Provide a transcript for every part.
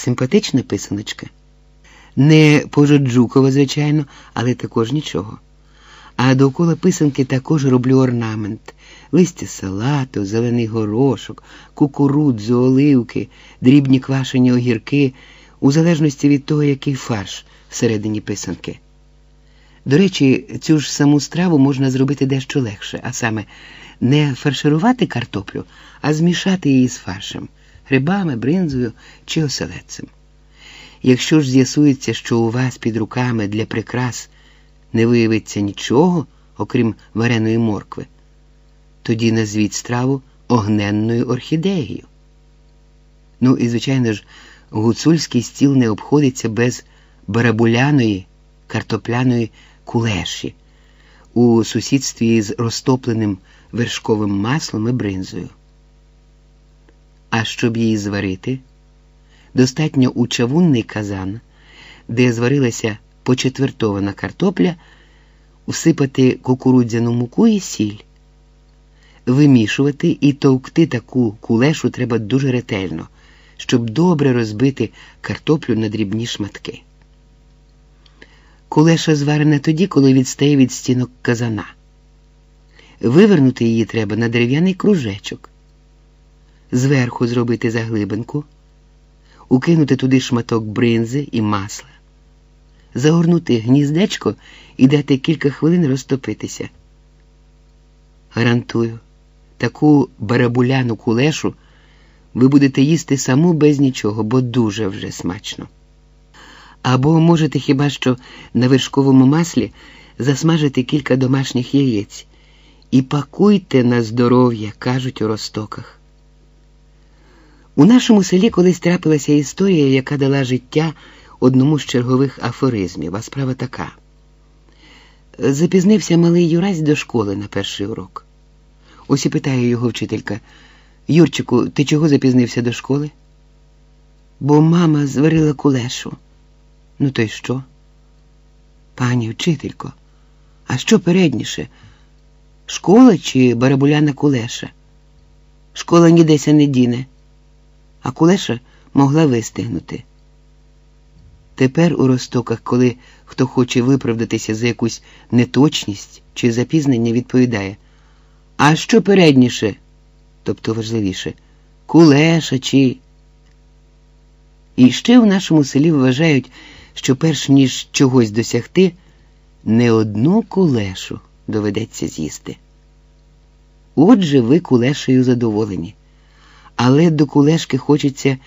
Симпатична писаночка. Не пожоджукова, звичайно, але також нічого. А довкола писанки також роблю орнамент, листя салату, зелений горошок, кукурудзу, оливки, дрібні квашені огірки, у залежності від того, який фарш всередині писанки. До речі, цю ж саму страву можна зробити дещо легше, а саме не фарширувати картоплю, а змішати її з фаршем, грибами, бринзою чи оселедцем. Якщо ж з'ясується, що у вас під руками для прикрас не виявиться нічого, окрім вареної моркви, тоді назвіть страву огненною орхідеєю. Ну і, звичайно ж, гуцульський стіл не обходиться без барабуляної картопляної кулеші у сусідстві з розтопленим вершковим маслом і бринзою. А щоб її зварити, достатньо у чавунний казан, де зварилася почетвертована картопля, усипати кукурудзяну муку і сіль. Вимішувати і товкти таку кулешу треба дуже ретельно, щоб добре розбити картоплю на дрібні шматки. Кулеша зварена тоді, коли відстає від стінок казана. Вивернути її треба на дерев'яний кружечок, зверху зробити заглибинку, укинути туди шматок бринзи і масла, загорнути гніздечко і дати кілька хвилин розтопитися. Гарантую, таку барабуляну кулешу ви будете їсти саму без нічого, бо дуже вже смачно. Або можете хіба що на вершковому маслі засмажити кілька домашніх яєць і пакуйте на здоров'я, кажуть у ростоках. У нашому селі колись трапилася історія, яка дала життя одному з чергових афоризмів, а справа така. Запізнився малий Юрась до школи на перший урок. Ось і питає його вчителька Юрчику, ти чого запізнився до школи? Бо мама зварила кулешу. Ну, то й що? Пані вчителько, а що передніше? Школа чи барабуляна кулеша? Школа нідеся не діне, а кулеша могла вистигнути. Тепер у ростоках, коли хто хоче виправдатися за якусь неточність чи запізнення, відповідає А що передніше, тобто важливіше, кулеша чи. І ще в нашому селі вважають, що перш ніж чогось досягти, не одну кулешу доведеться з'їсти. Отже, ви кулешею задоволені, але до кулешки хочеться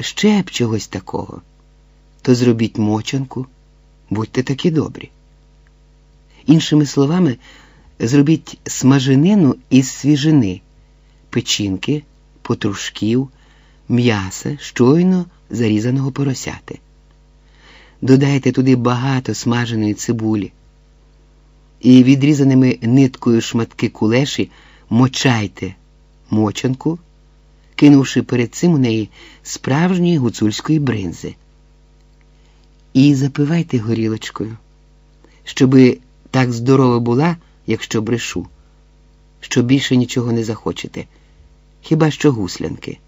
ще б чогось такого. То зробіть мочанку, будьте такі добрі. Іншими словами, зробіть смаженину із свіжини, печінки, потрушків, м'яса, щойно зарізаного поросяти. Додайте туди багато смаженої цибулі і відрізаними ниткою шматки кулеші мочайте мочанку, кинувши перед цим у неї справжньої гуцульської бринзи. І запивайте горілочкою, щоби так здорова була, якщо брешу, що більше нічого не захочете, хіба що гуслянки.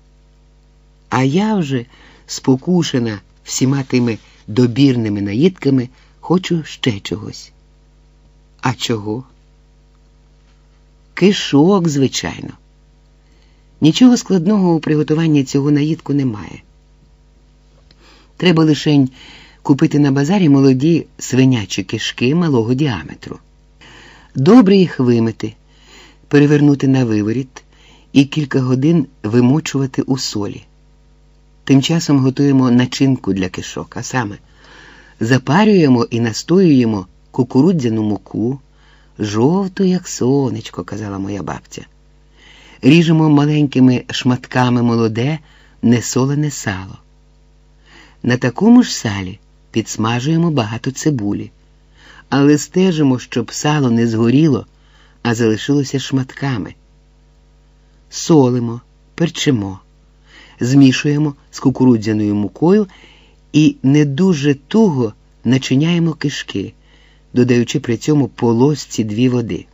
А я вже спокушена всіма тими добірними наїдками, хочу ще чогось. А чого? Кишок, звичайно. Нічого складного у приготуванні цього наїдку немає. Треба лишень купити на базарі молоді свинячі кишки малого діаметру. Добре їх вимити, перевернути на виворіт і кілька годин вимочувати у солі. Тим часом готуємо начинку для кишок, а саме запарюємо і настоюємо кукурудзяну муку, жовту, як сонечко, казала моя бабця. Ріжемо маленькими шматками молоде, несолене сало. На такому ж салі підсмажуємо багато цибулі, але стежимо, щоб сало не згоріло, а залишилося шматками. Солимо, перчимо змішуємо з кукурудзяною мукою і не дуже туго начиняємо кишки, додаючи при цьому по ложці дві води.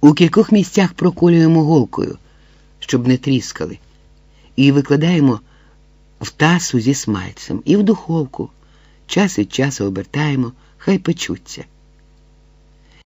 У кількох місцях проколюємо голкою, щоб не тріскали, і викладаємо в тасу зі смальцем і в духовку. Час від часу обертаємо, хай печуться.